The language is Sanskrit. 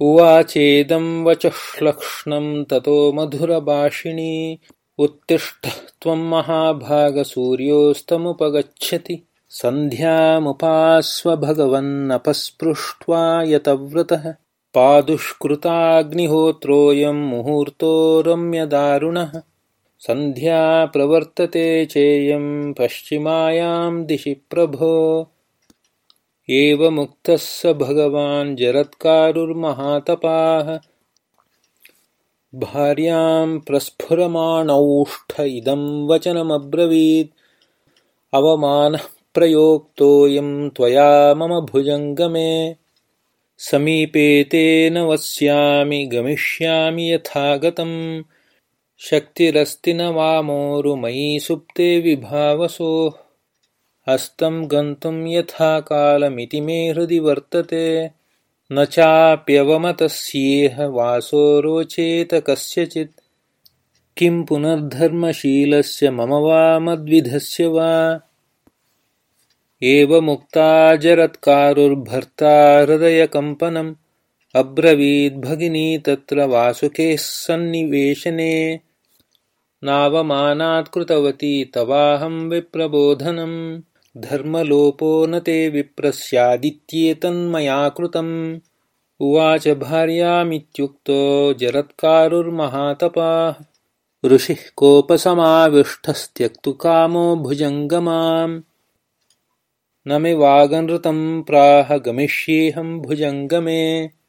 उवाचेदं वचःश्लक्ष्णं ततो मधुरभाषिणी उत्तिष्ठ त्वं महाभागसूर्योऽस्तमुपगच्छति। सन्ध्यामुपास्व भगवन्नपस्पृष्ट्वा यतव्रतः। पादुष्कृताग्निहोत्रोऽयं मुहूर्तो रम्यदारुणः सन्ध्या प्रवर्तते चेयं पश्चिमायां दिशि प्रभो एवमुक्तः स भगवान् जरत्कारुर्महातपाः। भार्यां प्रस्फुरमाणौष्ठ इदं वचनमब्रवीत्। अवमानः प्रयोक्तोऽयं त्वया मम भुजङ्गमे। समीपे तेन वस्यामि गमिष्यामि यथा गतम् शक्तिरस्ति न वामोरुमयि सुप्ते विभावसोः हस्तं गन्तुं यथा कालमिति मे हृदि वर्तते। न चाप्यवमतस्येह वासो रोचेत कस्यचित्। किं पुनर्धर्मशीलस्य मम वा मद्विधस्य वा? एवमुक्ता जरत्कारुर्भर्ता हृदयकम्पनम्। अब्रवीद्भगिनी तत्र वासुकेः सन्निवेशने। नावमानात् कृतवती तवाहं विप्रबोधनम् धर्मलोपो न ते विप्रस्यादित्येतन्मया कृतम् उवाच भार्यामित्युक्तो जरत्कारुर्महातपाः। ऋषिः कोपसमाविष्टस्त्यक्तुकामो भुजङ्गमाम्। न मे वागनृतं प्राह गमिष्येऽहं भुजङ्गमे